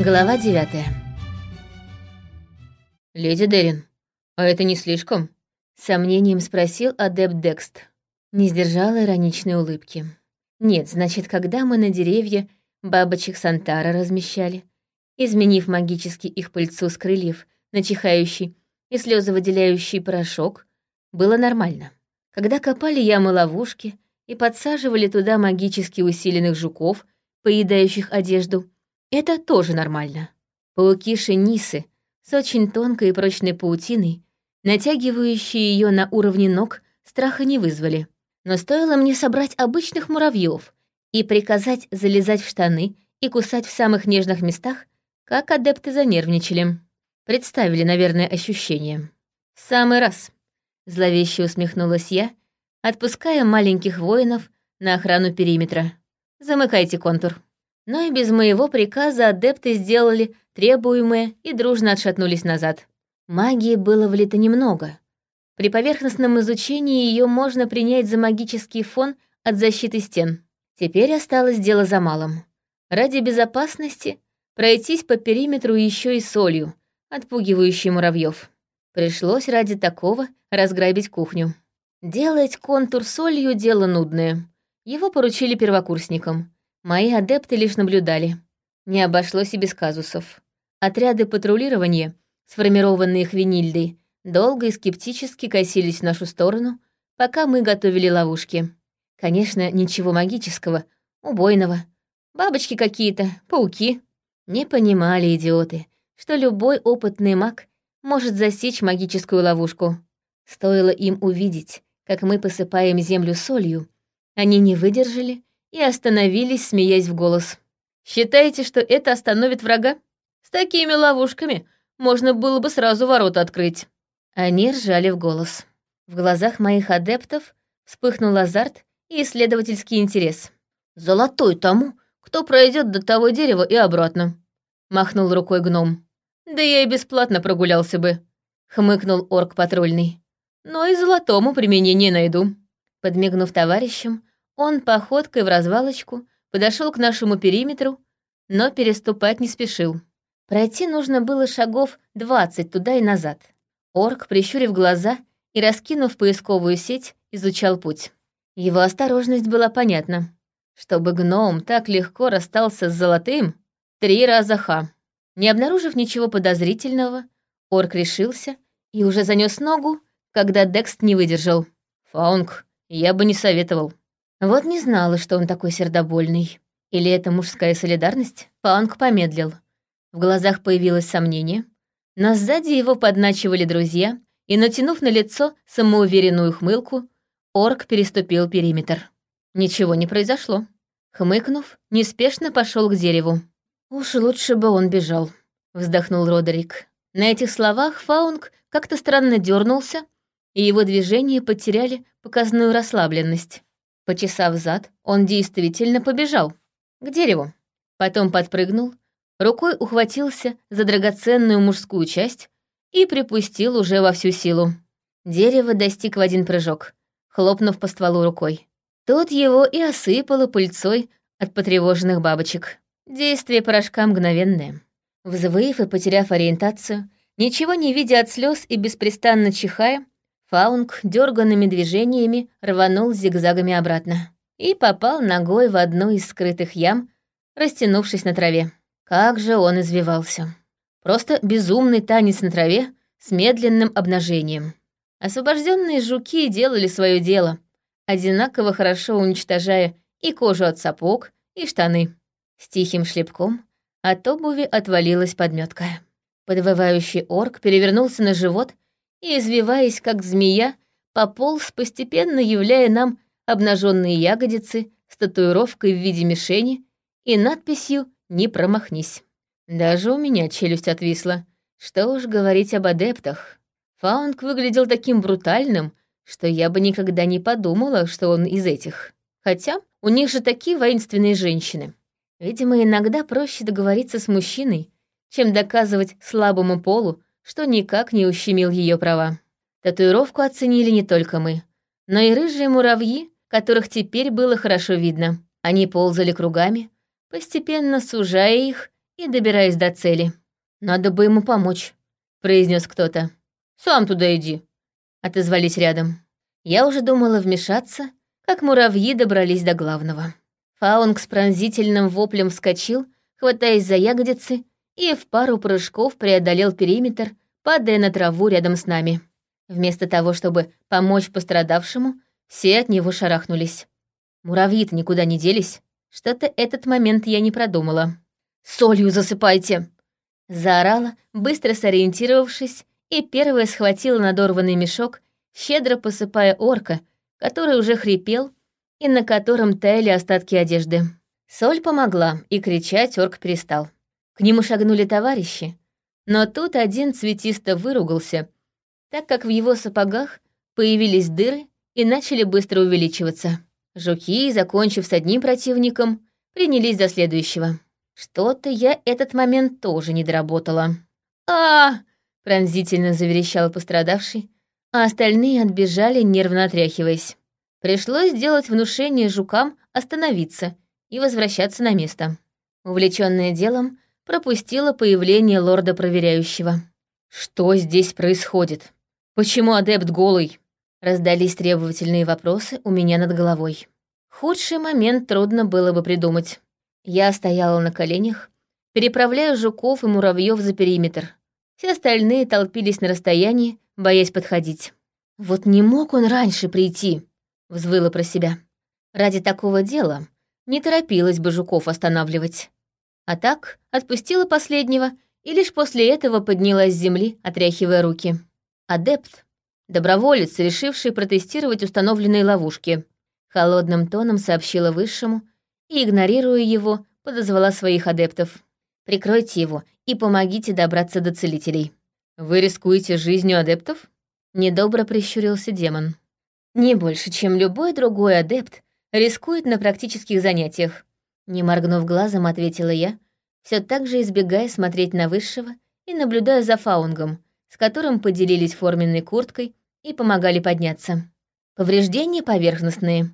Глава девятая. «Леди Дерин, а это не слишком?» — сомнением спросил адепт Декст. Не сдержала ироничной улыбки. «Нет, значит, когда мы на деревья бабочек Сантара размещали, изменив магически их пыльцу с крыльев на чихающий и слезовыделяющий порошок, было нормально. Когда копали ямы-ловушки и подсаживали туда магически усиленных жуков, поедающих одежду, это тоже нормально. Пауки шенисы с очень тонкой и прочной паутиной, натягивающие ее на уровне ног, страха не вызвали. Но стоило мне собрать обычных муравьев и приказать залезать в штаны и кусать в самых нежных местах, как адепты занервничали. Представили, наверное, ощущения. «В самый раз», — зловеще усмехнулась я, отпуская маленьких воинов на охрану периметра. «Замыкайте контур». Но и без моего приказа адепты сделали требуемое и дружно отшатнулись назад. Магии было влито немного. При поверхностном изучении ее можно принять за магический фон от защиты стен. Теперь осталось дело за малым. Ради безопасности пройтись по периметру еще и солью, отпугивающей муравьев. Пришлось ради такого разграбить кухню. Делать контур солью — дело нудное. Его поручили первокурсникам. Мои адепты лишь наблюдали. Не обошлось и без казусов. Отряды патрулирования, сформированные Хвинильдой, долго и скептически косились в нашу сторону, пока мы готовили ловушки. Конечно, ничего магического, убойного. Бабочки какие-то, пауки. Не понимали идиоты, что любой опытный маг может засечь магическую ловушку. Стоило им увидеть, как мы посыпаем землю солью, они не выдержали и остановились, смеясь в голос. «Считаете, что это остановит врага? С такими ловушками можно было бы сразу ворота открыть». Они ржали в голос. В глазах моих адептов вспыхнул азарт и исследовательский интерес. «Золотой тому, кто пройдет до того дерева и обратно», — махнул рукой гном. «Да я и бесплатно прогулялся бы», — хмыкнул орк патрульный. «Но и золотому применение найду». Подмигнув товарищам, он походкой в развалочку подошел к нашему периметру, но переступать не спешил. Пройти нужно было шагов двадцать туда и назад. Орк, прищурив глаза и раскинув поисковую сеть, изучал путь. Его осторожность была понятна. Чтобы гном так легко расстался с золотым, три раза ха. Не обнаружив ничего подозрительного, орк решился и уже занес ногу, когда Декст не выдержал. «Фаунг, я бы не советовал». Вот не знала, что он такой сердобольный. Или это мужская солидарность? Панк помедлил. В глазах появилось сомнение. Но сзади его подначивали друзья, и, натянув на лицо самоуверенную хмылку, орк переступил периметр. Ничего не произошло. Хмыкнув, неспешно пошел к дереву. «Уж лучше бы он бежал», — вздохнул Родерик. На этих словах Фаунг как-то странно дернулся, и его движения потеряли показную расслабленность. Почесав зад, он действительно побежал. К дереву. Потом подпрыгнул, рукой ухватился за драгоценную мужскую часть и припустил уже во всю силу. Дерево достиг в один прыжок, хлопнув по стволу рукой. Тут его и осыпало пыльцой от потревоженных бабочек. Действие порошка мгновенное. Взвыв и потеряв ориентацию, ничего не видя от слез и беспрестанно чихая, Фаунг дерганными движениями рванул зигзагами обратно и попал ногой в одну из скрытых ям, растянувшись на траве. Как же он извивался. Просто безумный танец на траве с медленным обнажением. Освобожденные жуки делали свое дело, одинаково хорошо уничтожая и кожу от сапог, и штаны. С тихим шлепком от обуви отвалилась подметка. Подвывающий орк перевернулся на живот и, извиваясь как змея, пополз, постепенно являя нам обнаженные ягодицы с татуировкой в виде мишени и надписью «Не промахнись». Даже у меня челюсть отвисла. Что уж говорить об адептах. Фаунг выглядел таким брутальным, что я бы никогда не подумала, что он из этих. Хотя у них же такие воинственные женщины. Видимо, иногда проще договориться с мужчиной, чем доказывать слабому полу, что никак не ущемил ее права. Татуировку оценили не только мы, но и рыжие муравьи, которых теперь было хорошо видно. Они ползали кругами, постепенно сужая их и добираюсь до цели. «Надо бы ему помочь», — произнес кто-то. «Сам туда иди», — отозвались рядом. Я уже думала вмешаться, как муравьи добрались до главного. Фаунг с пронзительным воплем вскочил, хватаясь за ягодицы, и в пару прыжков преодолел периметр, падая на траву рядом с нами. Вместо того, чтобы помочь пострадавшему, все от него шарахнулись. Муравьи-то никуда не делись. Что-то этот момент я не продумала. «Солью засыпайте!» Заорала, быстро сориентировавшись, и первая схватила надорванный мешок, щедро посыпая орка, который уже хрипел и на котором таяли остатки одежды. Соль помогла, и кричать орк перестал. К нему шагнули товарищи, но тут один цветисто выругался, так как в его сапогах появились дыры и начали быстро увеличиваться. Жуки, закончив с одним противником, принялись за следующего. Что-то я этот момент тоже не доработала. а, пронзительно заверещал пострадавший, а остальные отбежали, нервно отряхиваясь. Пришлось сделать внушение жукам остановиться и возвращаться на место. Увлечённая делом, пропустила появление лорда-проверяющего. «Что здесь происходит? Почему адепт голый?» Раздались требовательные вопросы у меня над головой. Худший момент трудно было бы придумать. Я стояла на коленях, переправляя жуков и муравьев за периметр. Все остальные толпились на расстоянии, боясь подходить. «Вот не мог он раньше прийти», — взвыла про себя. «Ради такого дела не торопилась бы жуков останавливать. А так отпустила последнего и лишь после этого поднялась с земли, отряхивая руки. Адепт Доброволец, решивший протестировать установленные ловушки. Холодным тоном сообщила Высшему и, игнорируя его, подозвала своих адептов. «Прикройте его и помогите добраться до целителей». «Вы рискуете жизнью адептов?» Недобро прищурился демон. «Не больше, чем любой другой адепт рискует на практических занятиях», не моргнув глазом, ответила я, все так же избегая смотреть на Высшего и наблюдая за фаунгом, с которым поделились форменной курткой и помогали подняться. Повреждения поверхностные,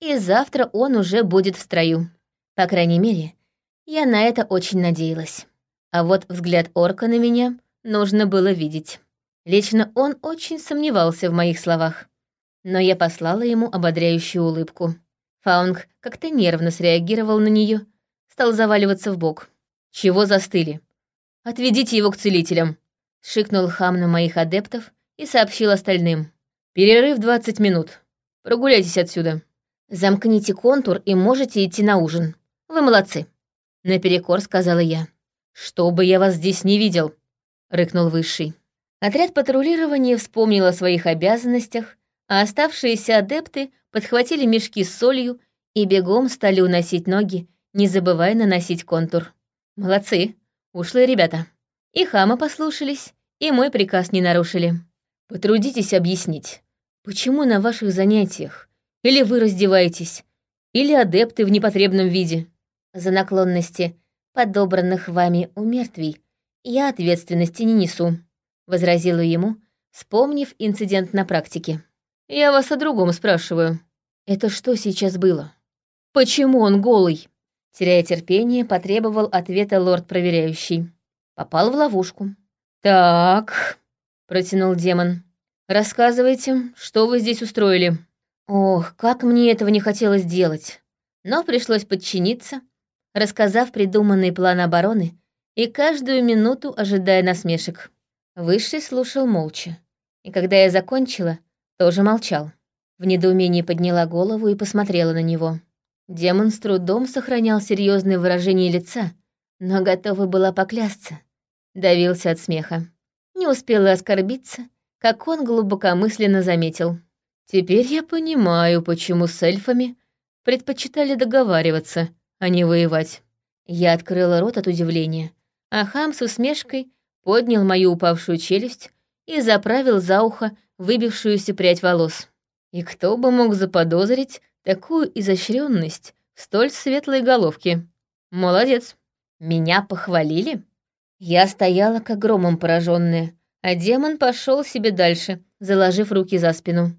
и завтра он уже будет в строю. По крайней мере, я на это очень надеялась. А вот взгляд орка на меня нужно было видеть. Лично он очень сомневался в моих словах. Но я послала ему ободряющую улыбку. Фаунг как-то нервно среагировал на нее, стал заваливаться в бок. «Чего застыли? Отведите его к целителям!» — шикнул хам на моих адептов и сообщил остальным. «Перерыв 20 минут. Прогуляйтесь отсюда. Замкните контур и можете идти на ужин. Вы молодцы», — наперекор сказала я. «Чтобы я вас здесь не видел», — рыкнул Высший. Отряд патрулирования вспомнил о своих обязанностях, а оставшиеся адепты подхватили мешки с солью и бегом стали уносить ноги, не забывая наносить контур. Молодцы, ушлые ребята. И хама послушались, и мой приказ не нарушили. Потрудитесь объяснить, почему на ваших занятиях или вы раздеваетесь, или адепты в непотребном виде? За наклонности, подобранных вами у мертвей, я ответственности не несу, возразила ему, вспомнив инцидент на практике. Я вас о другом спрашиваю. Это что сейчас было? Почему он голый? Теряя терпение, потребовал ответа лорд-проверяющий. Попал в ловушку. «Так», протянул демон. «Рассказывайте, что вы здесь устроили?» Ох, как мне этого не хотелось делать. Но пришлось подчиниться, рассказав придуманный план обороны и каждую минуту ожидая насмешек. Высший слушал молча. И когда я закончила, тоже молчал. В недоумении подняла голову и посмотрела на него. Демон с трудом сохранял серьезное выражение лица, но готова была поклясться. Давился от смеха. Не успела оскорбиться, как он глубокомысленно заметил. «Теперь я понимаю, почему с эльфами предпочитали договариваться, а не воевать». Я открыла рот от удивления, а хам с усмешкой поднял мою упавшую челюсть и заправил за ухо выбившуюся прядь волос. И кто бы мог заподозрить такую изощренность в столь светлой головке? Молодец. Меня похвалили? Я стояла как громом пораженная, а демон пошел себе дальше, заложив руки за спину.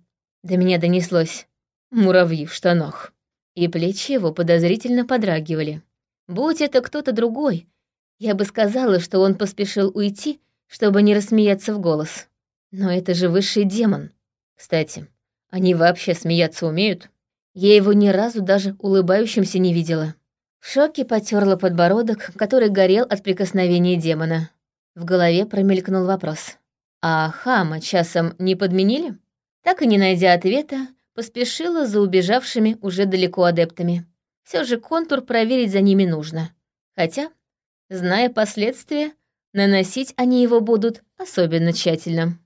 До меня донеслось. Муравьи в штанах. И плечи его подозрительно подрагивали. Будь это кто-то другой, Я бы сказала, что он поспешил уйти, чтобы не рассмеяться в голос. Но это же высший демон. Кстати, они вообще смеяться умеют? Я его ни разу даже улыбающимся не видела. В шоке потерла подбородок, который горел от прикосновения демона. В голове промелькнул вопрос. «А хама часом не подменили?» Так и не найдя ответа, поспешила за убежавшими уже далеко адептами. Все же контур проверить за ними нужно. Хотя, зная последствия, наносить они его будут особенно тщательно.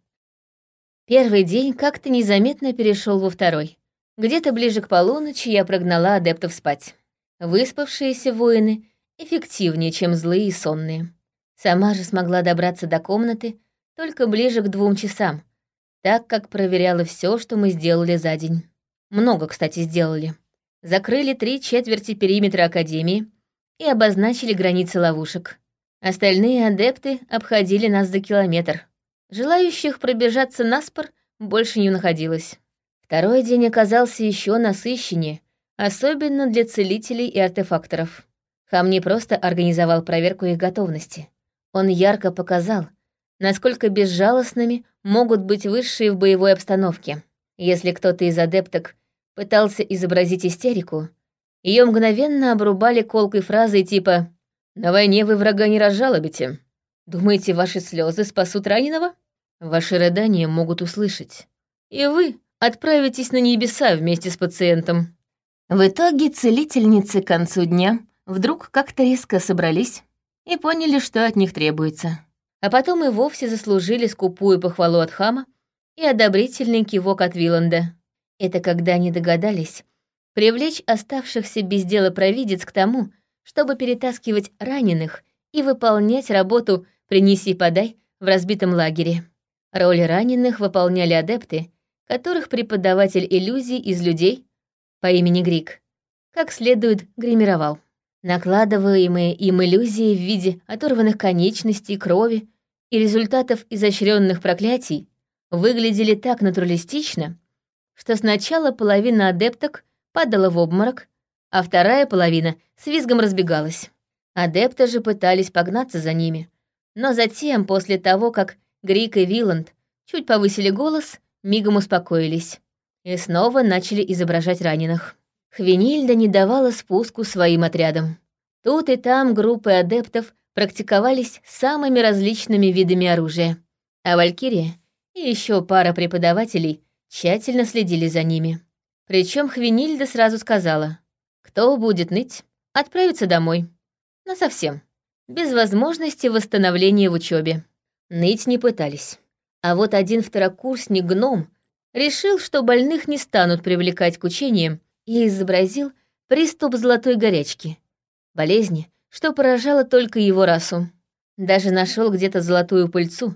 Первый день как-то незаметно перешел во второй. Где-то ближе к полуночи я прогнала адептов спать. Выспавшиеся воины эффективнее, чем злые и сонные. Сама же смогла добраться до комнаты только ближе к двум часам, так как проверяла все, что мы сделали за день. Много, кстати, сделали. Закрыли три четверти периметра Академии и обозначили границы ловушек. Остальные адепты обходили нас за километр. Желающих пробежаться на спор больше не находилось. Второй день оказался еще насыщеннее, особенно для целителей и артефакторов. Хам не просто организовал проверку их готовности. Он ярко показал, насколько безжалостными могут быть высшие в боевой обстановке. Если кто-то из адепток пытался изобразить истерику, ее мгновенно обрубали колкой фразой типа «На войне вы врага не разжалобите. Думаете, ваши слезы спасут раненого? Ваши рыдания могут услышать. И вы отправитесь на небеса вместе с пациентом». В итоге целительницы к концу дня вдруг как-то резко собрались и поняли, что от них требуется. А потом и вовсе заслужили скупую похвалу от хама и одобрительный кивок от Виланда. Это когда они догадались привлечь оставшихся без дела провидец к тому, чтобы перетаскивать раненых и выполнять работу «принеси-подай» в разбитом лагере. Роль раненых выполняли адепты, которых преподаватель иллюзий из людей по имени Грик как следует гримировал. Накладываемые им иллюзии в виде оторванных конечностей, крови и результатов изощренных проклятий выглядели так натуралистично, что сначала половина адепток падала в обморок, а вторая половина с визгом разбегалась. Адепты же пытались погнаться за ними, но затем, после того, как Грик и Виланд чуть повысили голос, мигом успокоились и снова начали изображать раненых. Хвенильда не давала спуску своим отрядам. Тут и там группы адептов практиковались самыми различными видами оружия, а Валькирия и еще пара преподавателей тщательно следили за ними. Причем Хвенильда сразу сказала, кто будет ныть, отправится домой. совсем, без возможности восстановления в учебе. Ныть не пытались. А вот один второкурсник гном решил, что больных не станут привлекать к учениям, и изобразил приступ золотой горячки. Болезни, что поражало только его расу. Даже нашел где-то золотую пыльцу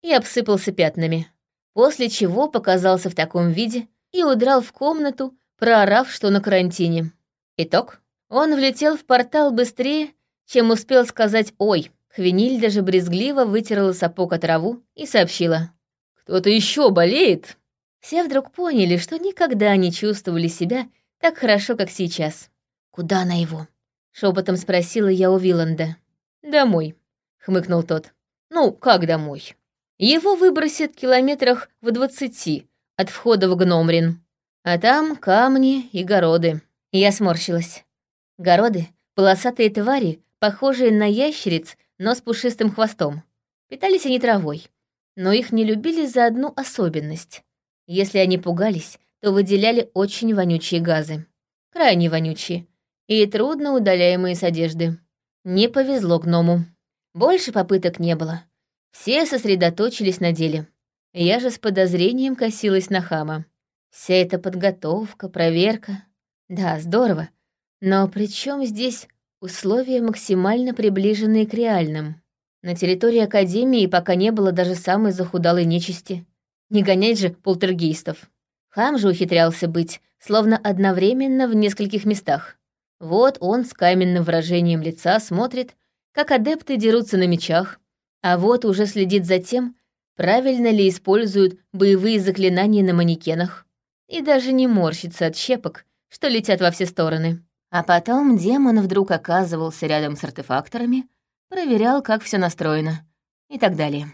и обсыпался пятнами. После чего показался в таком виде и удрал в комнату, проорав, что на карантине. Итог. Он влетел в портал быстрее, чем успел сказать «Ой». Хвениль даже брезгливо вытерла сапог от траву и сообщила. «Кто-то еще болеет?» Все вдруг поняли, что никогда не чувствовали себя так хорошо, как сейчас. «Куда она его?» — шепотом спросила я у Виланда. «Домой», — хмыкнул тот. «Ну, как домой?» Его выбросят километрах в двадцати от входа в Гномрин. А там камни и городы. Я сморщилась. Городы — полосатые твари, похожие на ящериц, но с пушистым хвостом. Питались они травой, но их не любили за одну особенность. Если они пугались, то выделяли очень вонючие газы. Крайне вонючие. И трудно удаляемые с одежды. Не повезло гному. Больше попыток не было. Все сосредоточились на деле. Я же с подозрением косилась на хама. Вся эта подготовка, проверка. Да, здорово. Но при чем здесь условия, максимально приближенные к реальным? На территории Академии пока не было даже самой захудалой нечисти. Не гонять же полтергейстов. Хам же ухитрялся быть, словно одновременно в нескольких местах. Вот он с каменным выражением лица смотрит, как адепты дерутся на мечах, а вот уже следит за тем, правильно ли используют боевые заклинания на манекенах, и даже не морщится от щепок, что летят во все стороны. А потом демон вдруг оказывался рядом с артефакторами, проверял, как все настроено и так далее.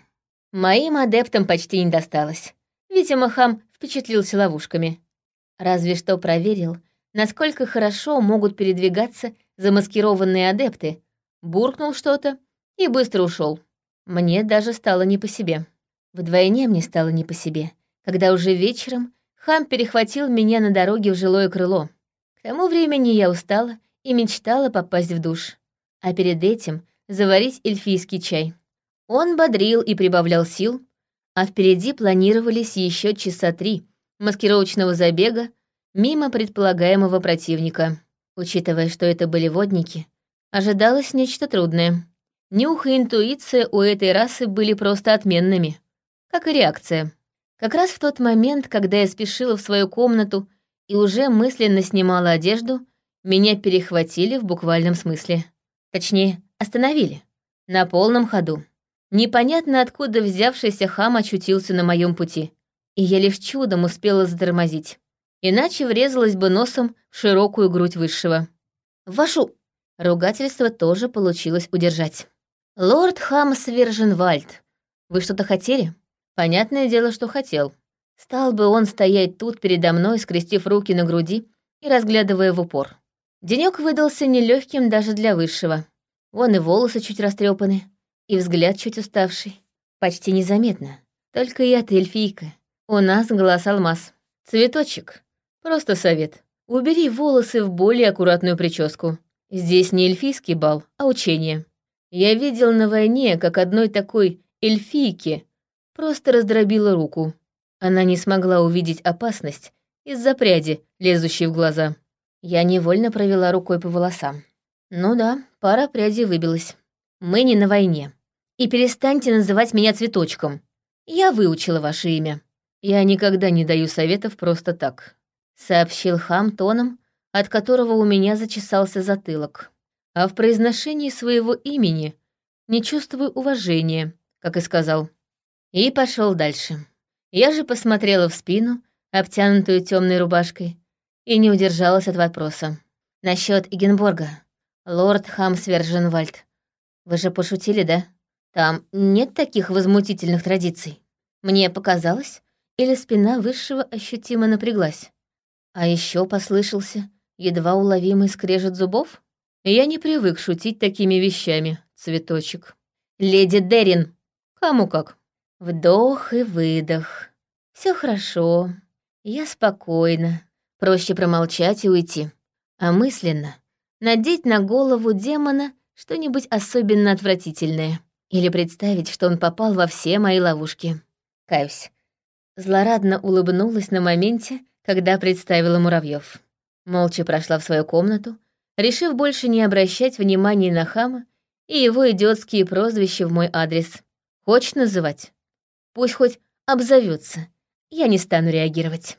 Моим адептам почти не досталось. Видимо, хам впечатлился ловушками. Разве что проверил, насколько хорошо могут передвигаться замаскированные адепты, буркнул что-то и быстро ушел. Мне даже стало не по себе. Вдвойне мне стало не по себе, когда уже вечером хам перехватил меня на дороге в жилое крыло. Тому времени я устала и мечтала попасть в душ, а перед этим заварить эльфийский чай. Он бодрил и прибавлял сил, а впереди планировались еще часа три маскировочного забега мимо предполагаемого противника. Учитывая, что это были водники, ожидалось нечто трудное. Нюх и интуиция у этой расы были просто отменными, как и реакция. Как раз в тот момент, когда я спешила в свою комнату и уже мысленно снимала одежду, меня перехватили в буквальном смысле. Точнее, остановили. На полном ходу. Непонятно откуда взявшийся хам очутился на моем пути, и я лишь чудом успела затормозить. Иначе врезалась бы носом в широкую грудь высшего. «Вашу...» Ругательство тоже получилось удержать. «Лорд Хам Сверженвальд, вы что-то хотели?» Понятное дело, что хотел. Стал бы он стоять тут передо мной, скрестив руки на груди и разглядывая в упор. Денёк выдался нелегким даже для высшего. Вон и волосы чуть растрепаны, и взгляд чуть уставший. Почти незаметно. Только я-то эльфийка. У нас глаз алмаз. Цветочек. Просто совет. Убери волосы в более аккуратную прическу. Здесь не эльфийский бал, а учение. Я видел на войне, как одной такой эльфийке просто раздробила руку. Она не смогла увидеть опасность из-за пряди, лезущей в глаза. Я невольно провела рукой по волосам. Ну да, пара прядей выбилась. Мы не на войне. И перестаньте называть меня цветочком. Я выучила ваше имя. Я никогда не даю советов просто так», — сообщил хам тоном, от которого у меня зачесался затылок. А в произношении своего имени не чувствую уважения, как и сказал. И пошел дальше. Я же посмотрела в спину, обтянутую темной рубашкой, и не удержалась от вопроса. Насчет Игенборга. Лорд Хамсверженвальд. Вы же пошутили, да? Там нет таких возмутительных традиций. Мне показалось, или спина высшего ощутимо напряглась. А еще послышался едва уловимый скрежет зубов. Я не привык шутить такими вещами, цветочек. «Леди Дерин!» «Кому как?» Вдох и выдох. Все хорошо. Я спокойна. Проще промолчать и уйти. А мысленно надеть на голову демона что-нибудь особенно отвратительное. Или представить, что он попал во все мои ловушки. Каюсь. Злорадно улыбнулась на моменте, когда представила муравьев. Молча прошла в свою комнату, решив больше не обращать внимания на хама и его идиотские прозвища в мой адрес. Хочешь называть? Пусть хоть обзовется. Я не стану реагировать.